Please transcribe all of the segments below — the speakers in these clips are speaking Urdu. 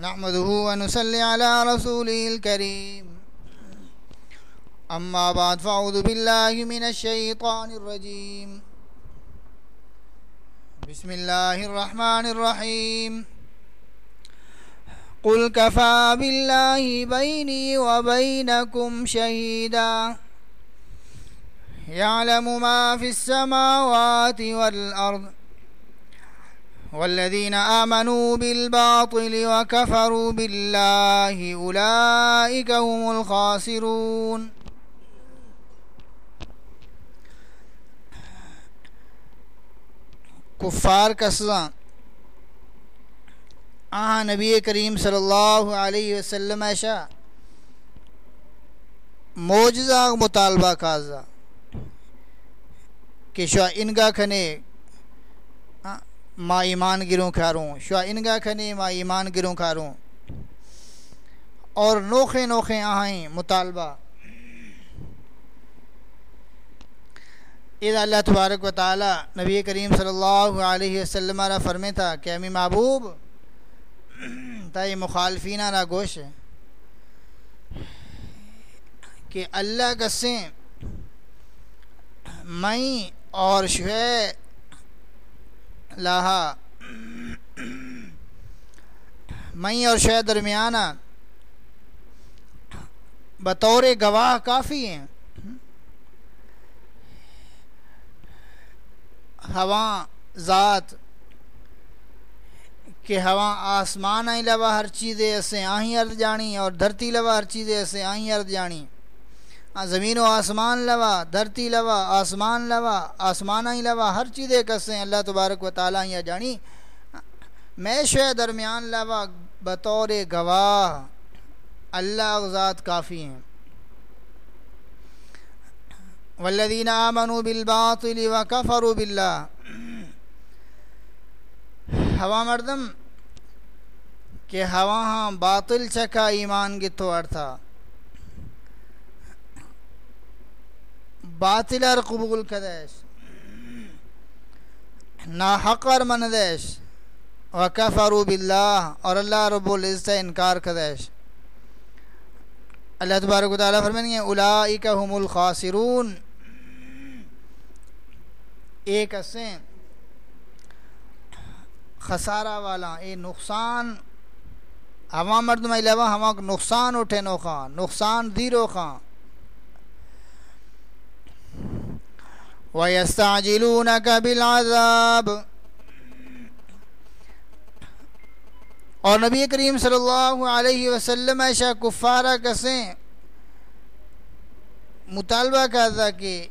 نحمده ونصلي على رسوله الكريم. أما بعد فأعوذ بالله من الشيطان الرجيم. بسم الله الرحمن الرحيم. قل كفى بالله بيني وبينكم شهيدا. يعلم ما في السماوات والأرض. والذين آمنوا بالباطل وكفروا بالله أولئك هم الخاسرون کفار کا سزا آہاں نبی کریم صلی اللہ علیہ وسلم ایشا موجزہ مطالبہ کازا کہ شو انگا کھنے ما ایمان گروں کھاروں شو انگا کھنے ما ایمان گروں کھاروں۔ اور نوخے نوخے آہیں مطالبہ۔ اذا اللہ تبارک و تعالی نبی کریم صلی اللہ علیہ وسلم را فرمے تھا کہ امی محبوب، تا یہ مخالفین را گوش ہے کہ اللہ کسیں میں اور شہ لاہا۔ میں اور شہ درمیانہ بطور گواہ کافی ہیں۔ ہوا ذات کہ ہوا آسمان آئی لوا ہر چیز ایسے آہیں ارد جانی اور دھرتی لوا ہر چیز ایسے آہیں ارد جانی۔ ہاں، زمین و آسمان لوا، دھرتی لوا، آسمان لوا آسمان آئی لوا، ہر چیز ایک ایسے اللہ تبارک و تعالیٰ یا جانی۔ میں شہ درمیان لوا، بطور گواہ۔ اللہ ذات کافی ہیں۔ والذین آمنوا بالباطل وکفروا باللہ۔ ہوا مردم، کہ ہوا ہاں باطل چکا ایمان گتو ارتھا۔ باطل ار قبول کدیش؟ نا حق ار مندیش وکفروا باللہ اور اللہ رب العزت انکار کدیش؟ اللہ تبارک و تعالیٰ فرمائیں گے اولئک هم الخاسرون۔ ایک اسیں خسارہ والا، اے نقصان، ہما مردم علاوہ ہما نقصان اٹھے نو خان، نقصان دیرو خان۔ وَيَسْتَعْجِلُونَكَ بِالْعَذَابِ۔ اور نبی کریم صلی اللہ علیہ وسلم ایشا کفارہ کسیں مطالبہ کا تھا کہ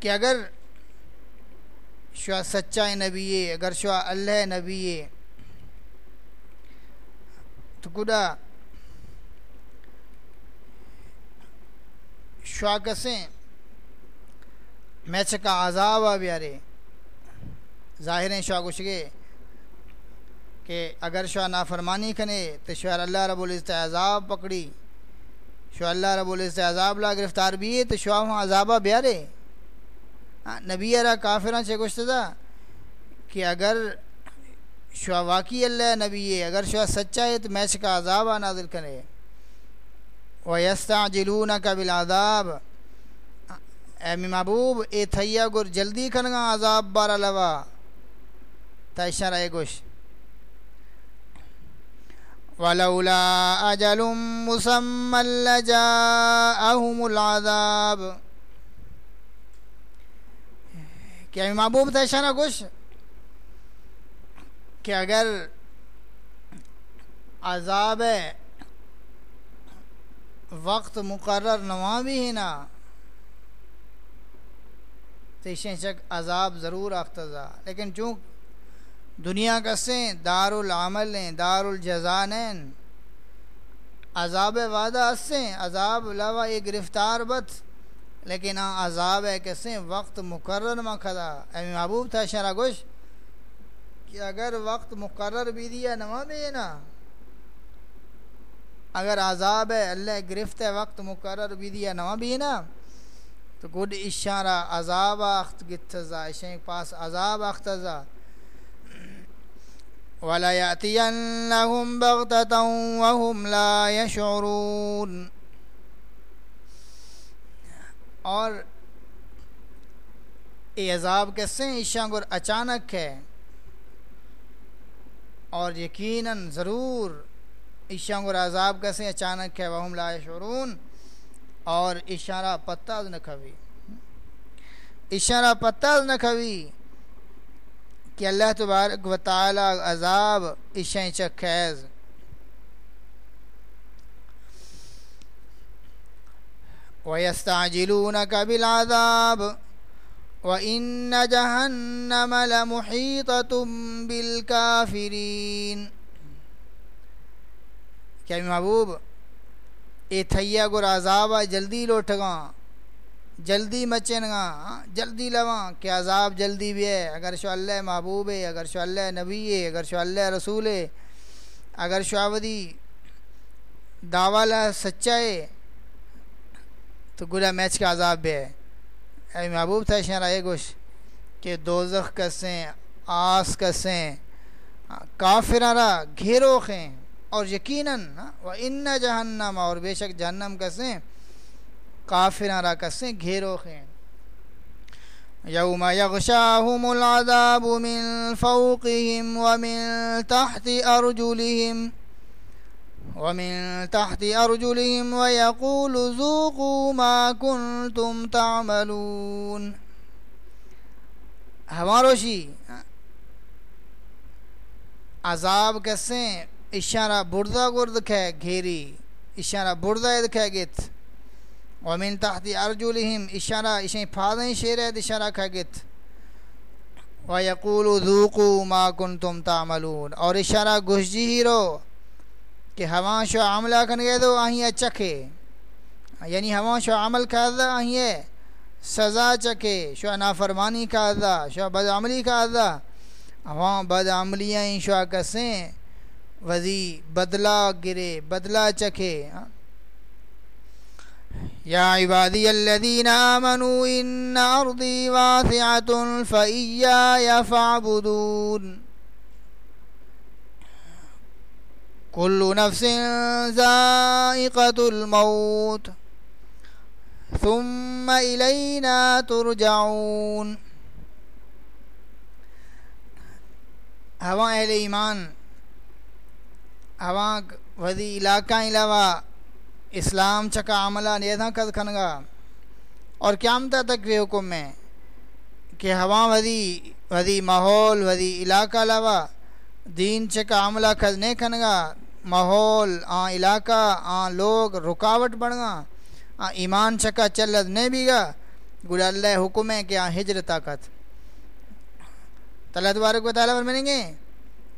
کہ اگر شوا سچا نبی اگر شوا اللہ نبی تو کدا شوا کسیں میں چکا عذاب آ بیارے۔ ظاہر ہیں شوا گے کہ اگر شوا نافرمانی کھنے تو شوار اللہ رب العزت عذاب پکڑی۔ شو اللہ رب العزت عذاب لا گرفتار بھی ہے تو شوا وہاں عذابہ بیارے۔ ہاں، نبی ارا کافرہ سے گشت تھا کہ اگر شوا واقعی اللہ نبی ہے، اگر شوا سچا ہے تو میچ کا عذاب نازل کرے۔ ویستعجلون وَيَسْتَعْجِلُونَكَ بِالْعَذَابِ۔ اے محبوب، اے تھیا گر، جلدی کھنگا عذاب بارا لوا۔ تا اشارہ اے گوش۔ وَلَوْلَا أَجَلٌ مُسَمَّ لَجَاءَهُمُ الْعَذَابِ۔ کیا محبوب تھا اشارہ گوش۔ کہ اگر عذاب ہے وقت مقرر نواں بھی ہے نا، تو شک عذاب ضرور اختزا۔ لیکن چونکہ دنیا کا سیں دار العمل ہیں دار الجزان ہیں، عذاب وعدہ اسیں عذاب لوا یہ گرفتار بت، لیکن ہاں عذاب ہے کیسے وقت مقرر میں کھدا۔ اے محبوب تھا شرح گوش، کہ اگر وقت مقرر بھی دیا نواں بھی ہے نا اگر عذاب ہے، اللہ گرفت ہے، وقت مقرر بھی دیا نواں بھی نا؟ تو گڈ اشارہ، عذاب اخت گتزا اشیں پاس عذاب اختزا۔ ولا يأتينهم بغتة وهم لا يشعرون۔ اور یہ عذاب کیسے عشاں گر اچانک ہے۔ اور یقیناً ضرور عشاں گر عذاب کیسے اچانک ہے وہم لا شعرون اور اشارہ پتہ نہ کھوی۔ اشارہ پتہ نہ کھوی کہ اللہ تبارک و تعالی عذاب عشیں چکھیز وَيَسْتَعْجِلُونَكَ بِالْعَذَابِ وَإِنَّ جَهَنَّمَ لَمُحِيطَةٌ بِالْكَافِرِينَ۔ کیا محبوب، اے تھیا گر عذاب جلدی لوٹ گا جلدی مچن گا ہاں، جلدی لواں کہ عذاب جلدی بھی ہے۔ اگر شو اللہ محبوب ہے، اگر شو اللہ نبی ہے، اگر شو اللہ رسول ہے، اگر شعودی دعوالا سچا ہے، تو گلا میچ کا عذاب بھی ہے۔ اے محبوب تھا شہر آئے گوش کہ دوزخ کسیں، آس کسیں ہاں، کافرارا گھیرو خیں۔ اور یقیناً ہاں، وہ ان جہنم، اور بے شک جہنم کسیں کافرارا کسیں گھیرو خیں یوم یغشاہم العذاب من فوقہم ومن تحت ارجلہم ومن تحت أرجلهم ويقول ذوقوا ما كنتم تعملون۔ ہمارو شی ہاں، عذاب کسے اشارہ بردہ گرد کھے گھیری، اشارہ بردہ اید کھے گت ومن تحت ارجلهم اشارہ اشیں پھادیں شیر اید اشارہ کھے گت وَيَقُولُ ذُوقُوا مَا كُنْتُمْ تَعْمَلُونَ۔ اور اشارہ گھشجی ہی رو کہ ہوا شو عملہ کن گئے تو آہیں چکھے۔ یعنی ہوا شو عمل کا دا آہیں سزا چکے شو نافرمانی کا دا شو بد عملی کا دا ہوا بد عملیاں شو کسیں وزی بدلا گرے، بدلا چکھے۔ یا عبادی الذین آمنوا ان ارضی واسعت فإیا فعبدون كل نفس ذائقة الموت۔ ثم إلينا ترجعون۔ ہوا اہل ایمان ہوا وزی علاقہ علاوہ اسلام چکا عملہ نیدھا کد کھنگا اور قیامتہ تک بھی حکم میں کہ ہوا وزی وزی ماحول وزی علاقہ علاوہ دین چکا عملہ کھدنے کھنگا ماحول آ علاقہ آ لوگ رکاوٹ بڑھ گا آ ایمان چکا چلت نہیں بھی گا گڑا اللہ حکم ہے کہ آ ہجر طاقت تلت بارک و تعالیٰ فرمائیں گے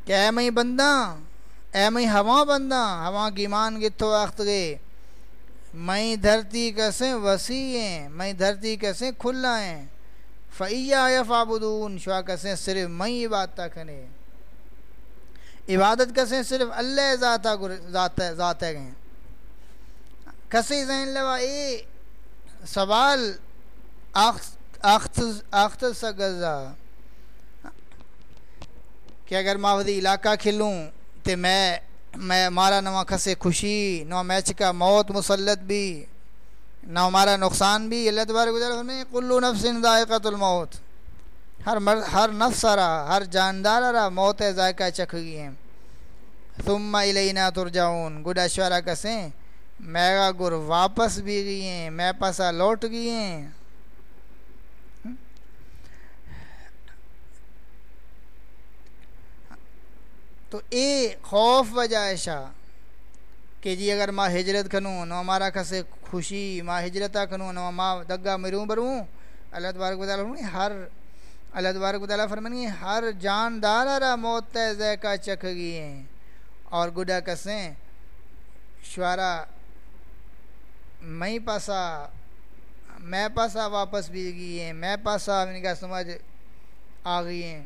کہ اے میں بندہ اے میں ہوا بندہ، ہوا کی ایمان گتھو وقت گئے میں دھرتی کیسے وسیع ہیں میں دھرتی کیسے کھلا ہیں۔ فعیہ یا فابدون شوا کیسے صرف میں بات تک نہیں۔ عبادت کسے صرف اللہ ذاتہ ذات ذات گئے کسی ذہن لوا اے سوال آخت سگزا کہ اگر ماہدی علاقہ کھلوں تو میں میں مارا نواں کھسے خوشی نو میچ کا موت، مسلط بھی نہ ہمارا نقصان بھی، اللہ تبارک گزار میں کلو نفس ذائقۃ الموت۔ ہر مر ہر نفس رہا ہر جاندار رہا موت ذائقہ چکھ گئی ہیں۔ ثم الینا ترجعون۔ گڈ اشورہ کسیں، میگا گر واپس بھی گئی ہیں میں پسا لوٹ گئی ہیں۔ تو اے خوف وجہ ایشا کہ جی اگر ماں ہجرت کنوں، نو ہمارا کسے خوشی، ماں ہجرتا کنوں، نو ماں دگا مروں بروں، اللہ تبارک و تعالیٰ فرمانی ہر اللہ تبارک و تعالیٰ فرمانی ہر جاندار را موت تے کا چکھ گئی ہیں۔ اور گڈا کسیں شعرا میں پاسا میں پاسا واپس بھی گئی ہیں، میں پاسا ان کا سمجھ آ گئی ہیں۔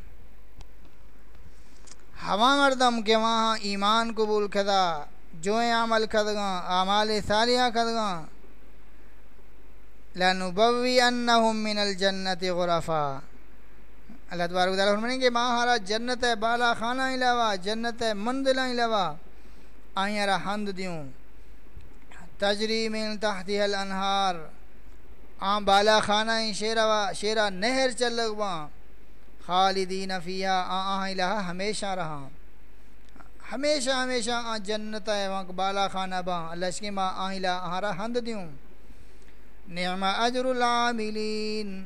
ہوا مردم کے وہاں ایمان قبول کھدا جوئیں عمل کھدگاں اعمال ثالیہ کھدگاں لنبوی انہم من الجنت غرفا۔ اللہ تبارک تعالیٰ فرمائیں کہ ماں ہارا جنت ہے بالا خانہ علاوہ جنت ہے مندلہ علاوہ آئیں ہارا حمد دیوں۔ تجری من تحتی الانہار۔ آں بالا خانہ شیرہ شیرہ نہر چل لگواں۔ خالدین فیہا، آ الہ، ہمیشہ رہا۔ ہمیشہ ہمیشہ، آ، جنت ہے وہاں بالا خانہ باں اللہ شکی ماں، آ، الہ آہارا ہند دیوں۔ نعم اجر العاملین۔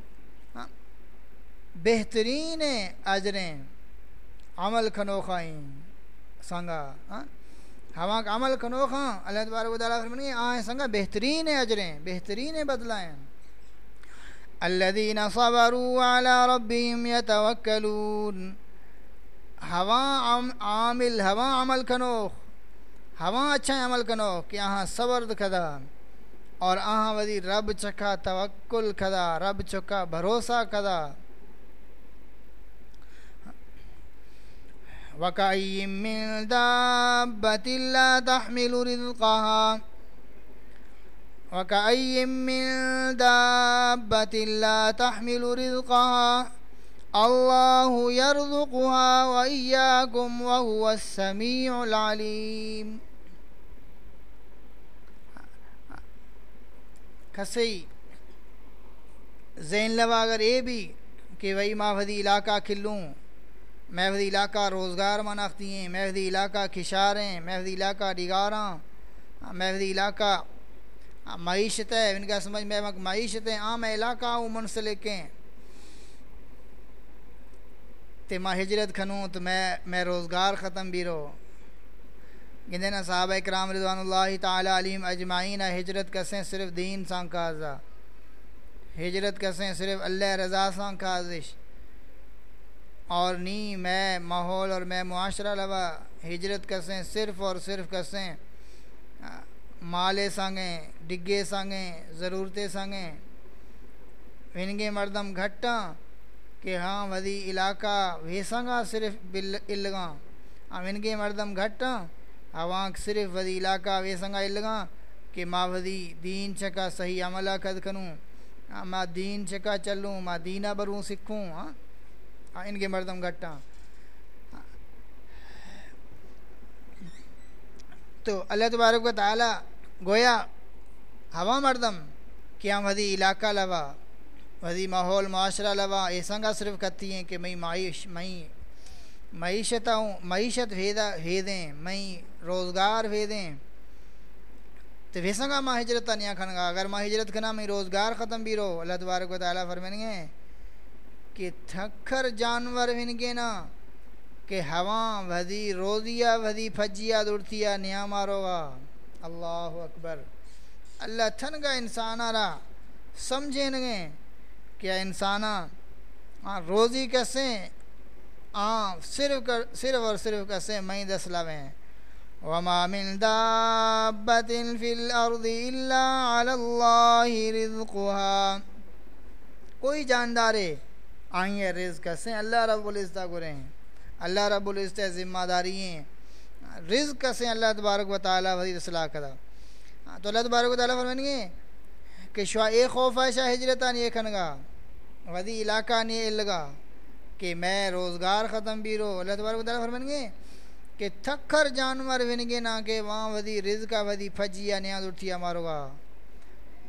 بہترین اجریں عمل کھنوخائیں سنگا ہوا کا عمل کھنوخاں اللہ تبارک و تعالیٰ فرمانی آئیں سنگا، بہترین اجریں، بہترین بدلائیں۔ الذين صبروا على ربهم يتوكلون. ہوا عامل ہوا عمل کنو. ہوا اچھا عمل کنو کہ آہاں صبر کھدا اور آہاں ودی رب چکا توکل کھدا رب چکا بھروسہ کھدا وَكَأَيِّن مِّن دَابَّةٍ لَّا تَحْمِلُ رِزْقَهَا. وكأي من دابة لا تحمل رزقها، الله يرزقها وإياكم وهو السميع العليم. کسی زین لوا اگر اے بھی کہ وہی ماں ودی علاقہ کھلوں، میں ودی علاقہ روزگار مناختی ہیں، میں ودی علاقہ کھشاریں میں ودی علاقہ ڈگاراں میں ودی علاقہ ہاں، معیشت ہے، ان کا سمجھ میں معیشت ہے عام علاقہ ہوں، منسلک ہیں۔ تے ماں ہجرت کھنوں، تو میں میں روزگار ختم بھی رو گندے نا صحابہ اکرام رضوان اللہ تعالی علیم اجمعین، ہجرت کسیں صرف دین سان کازا ہجرت کسیں صرف اللہ رضا سان کازش اور نی، میں ماحول اور میں معاشرہ لوا۔ ہجرت کسیں صرف اور صرف کسیں مالے سانگیں ڈگے سانگیں ضرورتیں سانگیں ونگے مردم گھٹاں کہ ہاں ودی علاقہ وے سانگا صرف بل الگاں ہاں ونگے مردم گھٹاں ہواں صرف ودی علاقہ وے سنگا الگاں کہ ماں ودی دین چکا صحیح عملہ قد کنوں۔ ماں دین چکا چلوں ماں دینہ بروں سکھوں۔ ہاں, ہاں، ان کے مردم گھٹاں۔ تو اللہ تبارک و تعالی گویا ہوا مردم کیا ودی علاقہ لوا ودی ماحول معاشرہ لوا یہ سنگا صرف کہتی ہیں کہ میں معیش میں معیشت ہوں معیشت بھیدا بھیدیں میں روزگار بھیدیں تو ویسنگا ماں ہجرت نہیں کھنگا اگر ماں ہجرت کھنا میں روزگار ختم بھی رو اللہ تبارک و تعالیٰ فرمین گے کہ تھکر جانور ونگے نا کہ ہوا ودی روزیا ودی پھجیا دوڑتیا نیا ماروگا اللہ اکبر۔ اللہ تھن گا انسان را سمجھیں گے کیا انسانا روزی کیسے آ، صرف صرف اور صرف کیسے میں دس لویں وما من دابت فی الارض الا علی اللہ رزقها کوئی جاندارے، آئیں رزق کیسے اللہ رب العزتہ گریں اللہ رب العزتہ ذمہ داری ہیں۔ رزق کسیں اللہ تبارک و تعالیٰ وزیر صلاح کدا تو اللہ تبارک و تعالیٰ فرمائیں گے کہ شوا ایک خوف ہے شاہ ہجرتا نہیں کھنگا۔ ودی علاقہ نہیں لگا۔ کہ میں روزگار ختم بھی رو اللہ تبارک و تعالیٰ فرمائیں گے کہ تھکر جانور ونگے نا کہ وہاں ودی رزقہ ودی پھجیا نیاز اٹھیا مارو گا۔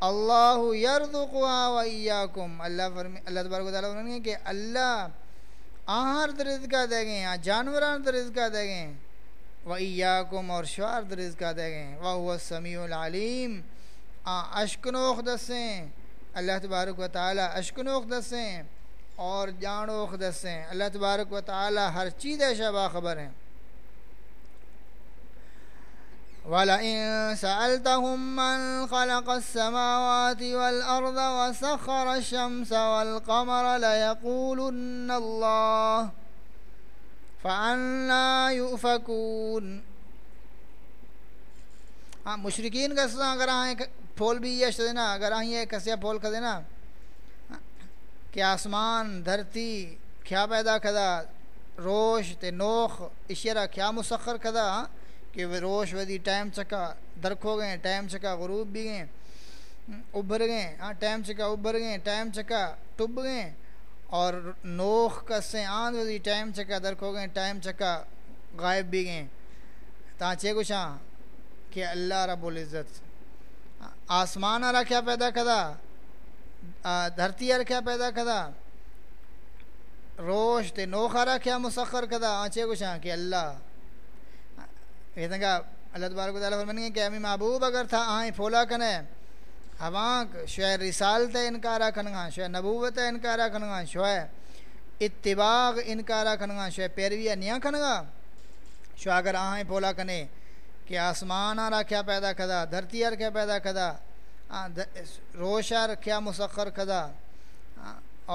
اللہ یرزقها و ایاکم۔ اللہ فرمی اللہ تبارک و تعالیٰ فرمائیں گے کہ اللہ آہار رزقہ دے گئے جانوران رزقہ دے گئے وَإِيَّاكُمْ اور شعار درز کا دے گئے وَهُوَ السَّمِيعُ العلیم۔ آ اشکنوخ دسیں اللہ تبارک و تعالی اشکنوخ دسیں اور جانوخ دسیں اللہ تبارک و تعالی ہر چیز شبا خبر ہیں۔ ولئن سألتهم من خلق السماوات والأرض وسخر الشمس والقمر ليقولن الله فأنا يؤفكون. آه، مشركين قصدنا اگر آئیں پھول بھی یہ شدنا اگر آئیں یہ کسیا پھول کھدنا کہ آسمان دھرتی کیا پیدا کھدا روش تے نوخ اشیرہ کیا مسخر کھدا ہاں کہ روش ودی ٹائم چکا درکھو گئے، ٹائم چکا، غروب بھی گئے، ابھر گئے ہاں ٹائم چکا، ابھر گئے، ٹائم چکا ٹب گئے، اور نوخ کسیں آن ودی ٹائم چکا درکھو گئے، ٹائم چکا، غائب بھی گئے۔ تانچے کچھ ہاں کہ اللہ رب العزت، آسمان آرہ کیا پیدا کدا دھرتی آرہ کیا پیدا کدا روش تے نوخ آرہ کیا مسخر کدا آنچے کچھ ہاں کہ اللہ کہتے ہیں اللہ تبارک و تعالیٰ فرمائیں گے کہ امی محبوب، اگر تھا آئیں پھولا کنے ہوانک شوئے رسالت انکارا کنگا، شوئے نبوت انکارا کنگا، شوئے اتباغ انکارا کنگا، شوئے پیرویہ نیا کنگا۔ شوئے اگر آئیں پھولا کنے، کہ آسمان آرہ کیا پیدا کدا، دھرتی آر کیا پیدا کدا روشار کیا مسخر کدا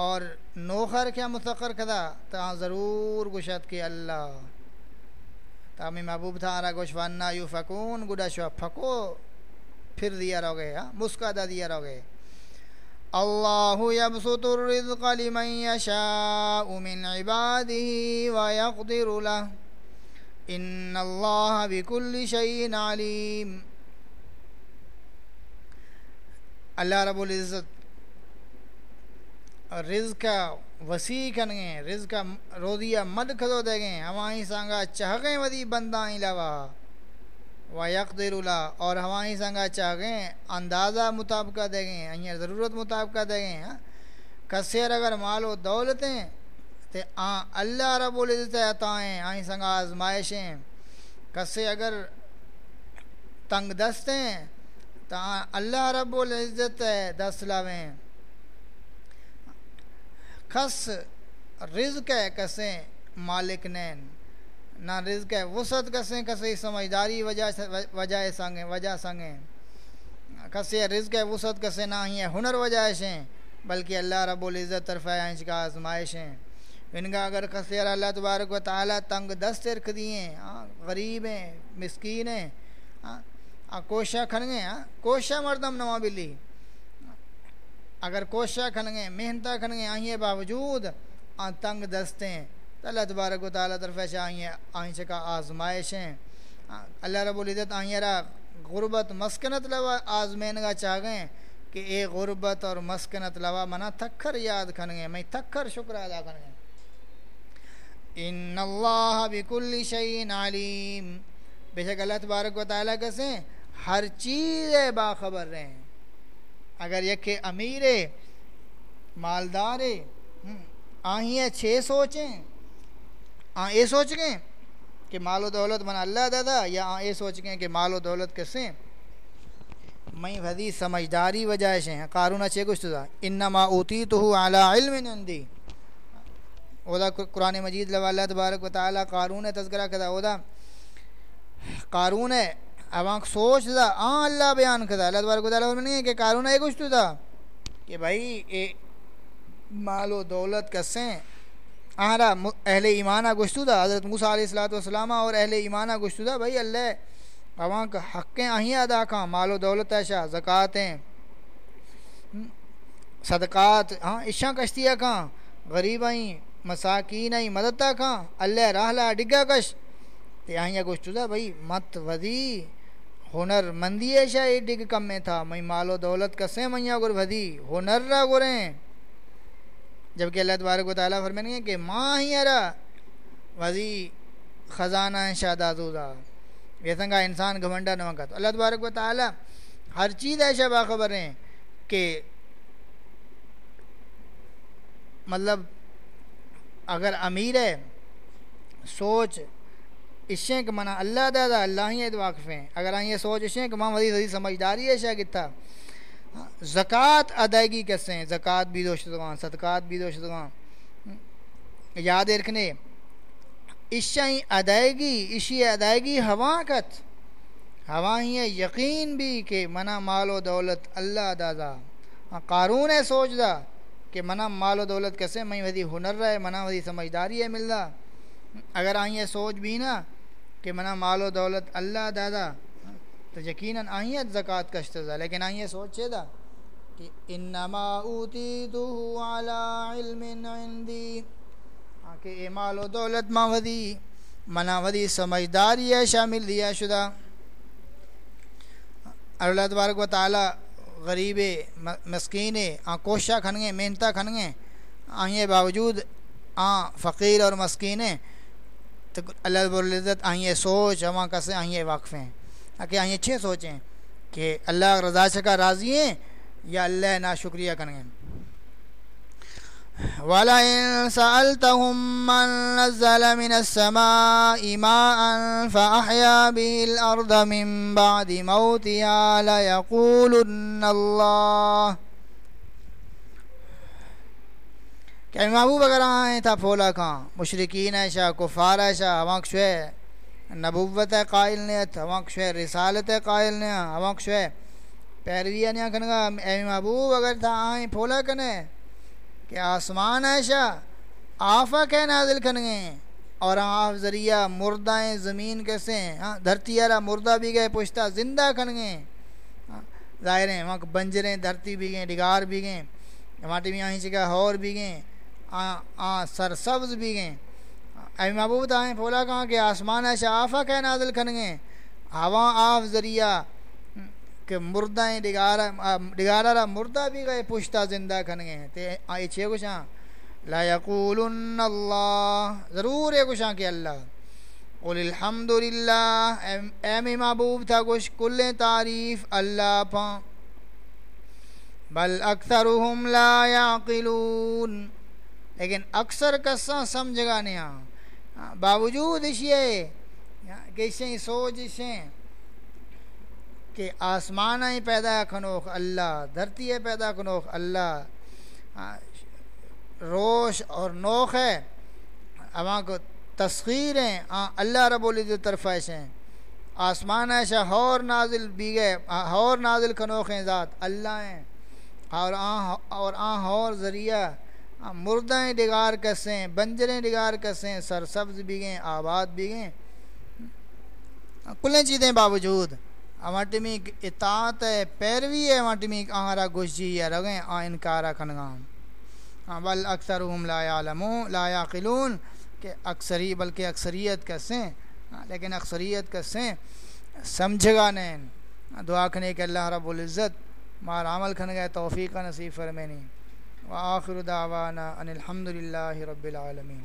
اور نوخر کیا مسخر کدا تو ضرور گشت کہ اللہ۔ تامی محبوب تھا آرہ گوشوانا یو فکون گوڑا شوا پھکو پھر دیا رو گئے مسکا دا دیا رو گئے اللہ یبسط الرزق لمن یشاء من عباده ویقدر له ان اللہ بكل شيء علیم اللہ رب العزت رزق وسیع کنگیں رزق روزیہ مد کھدو دے گئیں ہمائیں سانگا چاہگیں ودی بندائیں لوا۔ و یقدر اللہ اور ہمائیں سانگا چاہگیں اندازہ مطابقہ دے گئیں انہیں ضرورت مطابقہ دے گئیں ہاں؟ کسیر اگر مال و دولتیں تے آن اللہ رب العزت عطائیں آئیں سانگا آزمائشیں۔ کسے اگر تنگ دستیں تو اللہ رب العزت دست لاویں۔ خس رزق ہے کسیں مالک نین؟ نہ رزق ہے وسعت کسیں کسے سمجھداری وجہ وجہ سنگیں وجہ سنگیں۔ کسے رزق ہے وسعت، کسے نہ ہی ہے ہنر وجہ شیں، بلکہ اللہ رب العزت طرف آئنچ کا آزمائش ہیں۔ ان کا اگر کسیر اللہ تبارک و تعالیٰ تنگ دست رکھ دیے ہاں غریب ہیں، مسکین ہیں ہاں کوشہ کھنگیں ہاں کوشہ ہاں، مردم نوا بلی اگر کوشاں کھنگیں محنتہ کھنگیں آئیں باوجود آن تنگ دستیں۔ تو اللہ تبارک و تعالیٰ طرف سے آئیں آئیں چکا آزمائشیں۔ اللہ رب العزت آئیں را غربت مسکنت لوا آزمین گا چاہگیں کہ اے غربت اور مسکنت لوا منا تھکر یاد کھنگیں میں تھکر شکر ادا کھنگیں ان اللہ بکل شئین علیم۔ بے شک اللہ تبارک و تعالیٰ کسیں ہر چیز باخبر رہے ہیں۔ اگر یک امیر مالدار آہیں چھ سوچیں۔ آ اے سوچ گئے کہ مال و دولت من اللہ دادا، یا آ اے سوچ گئے کہ مال و دولت کسے میں بھدی سمجھداری وجہ سے ہیں۔ قارون اچھے کچھ دا انما اوتیتہو علی علم نندی اودا قرآن مجید لو اللہ تبارک و تعالی قارون تذکرہ کدا اودا قارون ہے سوچ دا، آن اللہ بیان کرتا اللہ تبارک و تعالیٰ نہیں ہے کہ کارون ہے کچھ تو تھا کہ بھائی، اے مال و دولت کسیں آہرا اہل ایمانہ گشتو تھا حضرت موسیٰ علیہ السلام اور اہل ایمانہ گشتو تھا بھائی، اللہ عوام کا حقیں آہیں ادا کھاں مال و دولت ایشا، زکاتیں صدقات ہاں عشاں کشتیاں کھاں غریب آئیں، مساکین آئیں مددتا کھاں اللہ راہ لا ڈگا کش۔ تے آہیں گشتو تھا بھائی، مت ودی۔ ہنر مندی ہے شاہ ڈگ کم میں تھا۔ میں مال و دولت کسے میاں گر بھدی ہنر را گریں جبکہ اللہ تبارک و تعالیٰ فرمائیں گے کہ ماں ہی ارا وزی خزانہ شادہ دودا یہ سنگا انسان گھمنڈا نمکا تو اللہ تبارک و تعالیٰ ہر چیز ایسا باخبر ہیں کہ مطلب اگر امیر ہے، سوچ اشیں کہ منع اللہ دادا اللہ ہی واقف ہیں۔ اگر آئیں یہ سوچ اشیں کہ ماں مزید مزید سمجھداری ہے شاہ کتا۔ ہاں، زکوٰۃ ادائیگی کیسے ہیں؟ زکوٰۃ بھی دو شدگان صدقات بھی دو شدگان یاد رکھنے اشیں ادائیگی اشی ادائیگی ہوا کت؟ ہوا ہی یقین بھی کہ منا مال و دولت اللہ دادا ہاں، قارون ہے سوچ دا کہ منا مال و دولت کیسے میں ودی ہنر رہے منا ودی سمجھداری ہے ملدا اگر آئیں سوچ بھی نا کہ منا مال و دولت اللہ دادا تو یقیناً آئیں زکوٰۃ کشتہ لیکن آئیں سوچے دا کہ انما اوتیتو علی علم عندی۔ کہ اے مال و دولت ما ودی، منا ودی سمجھداری ہے شامل دیا شدہ۔ اللہ تبارک و تعالی غریب، مسکین آ کوشا کھنگے محنتا کھنگے۔ آئیں باوجود آ فقیر اور مسکین تو اللہ رب العزت آئیں سوچ ہماں کسے آئیں واقف ہیں۔ کہ آئیں اچھے سوچیں کہ اللہ رضا شکا راضی ہیں یا اللہ نا شکریہ کریں وَلَئِن سَأَلْتَهُم مَّن نَّزَّلَ مِنَ السَّمَاءِ مَاءً فَأَحْيَا بِهِ الْأَرْضَ مِن بَعْدِ مَوْتِهَا لَيَقُولُنَّ اللَّهُ کہ محبوب اگر آئیں تھا پھولا کہاں مشرقین ہے شاہ کفار ہے شاہ شوے نبوت ہے قائل نے ہماک شوے رسالت ہے قائل نے ہماک شوے پیروی ہے کنگا اے محبوب اگر تھا آئیں پھولا کنے کہ آسمان ہے شاہ آفا کہ نازل کنگے اور آف ذریعہ مردائیں زمین کیسے ہیں۔ ہاں دھرتی یارا مردہ بھی گئے، پشتہ زندہ کنگے ہاں، ظاہر ہیں وہاں بنجریں دھرتی بھی گئیں، ڈگار بھی گئیں، ماٹی بھی آہیں چکا ہور بھی گئیں۔ آ سر سبز بھی گئیں اے محبوب آئیں پھولا کہاں کہ آسمان ہے شاہ آفا کہ نازل کنگے ہوا آف ذریعہ کہ مردہ ہیں ڈگارا ڈگارا را مردہ بھی گئے، پشتہ زندہ کھنگے ہیں۔ تے آئی چھے کچھاں لا یقولن اللہ۔ ضرور ہے کچھاں کہ اللہ۔ قل الحمدللہ۔ اے میں محبوب تھا کچھ کل تعریف اللہ پا بل اکثرهم لا یعقلون۔ لیکن اکثر کساں سمجھ گا نہیں ہاں۔, ہاں، باوجود اسے کہ اسے سوچ اسے کہ آسمان ہی پیدا کنوخ اللہ، دھرتی ہے پیدا کنوخ اللہ۔ ہاں، روش اور نوخ ہے۔ اواں کو تسخیر ہیں۔ ہاں، اللہ رب العزت طرف ایسے ہیں۔ آسمان ایسا ہور نازل بھی گئے ہور نازل کنوخ ہیں ذات، اللہ ہیں۔ اور آن اور آن، ہور ذریعہ ہاں، مردیں ڈگار کسیں بنجریں ڈگار کسیں سرسبز بھی گئیں آباد بھی گئیں ہاں، کلیں چیزیں باوجود میں اطاعت ہے، پیروی ہے میں آہارا گوشی یا رگیں، آ انکارا کنگام۔ ہاں، بل اکثر لا یعلمون، لا یعقلون کہ اکثری، بلکہ اکثریت کسیں لیکن اکثریت کسیں سمجھ گا نین دعا کھنے کہ اللہ رب العزت، مار عمل کھن گئے توفیق نصیب فرمینی وآخر دعوانا ان الحمد للہ رب العالمین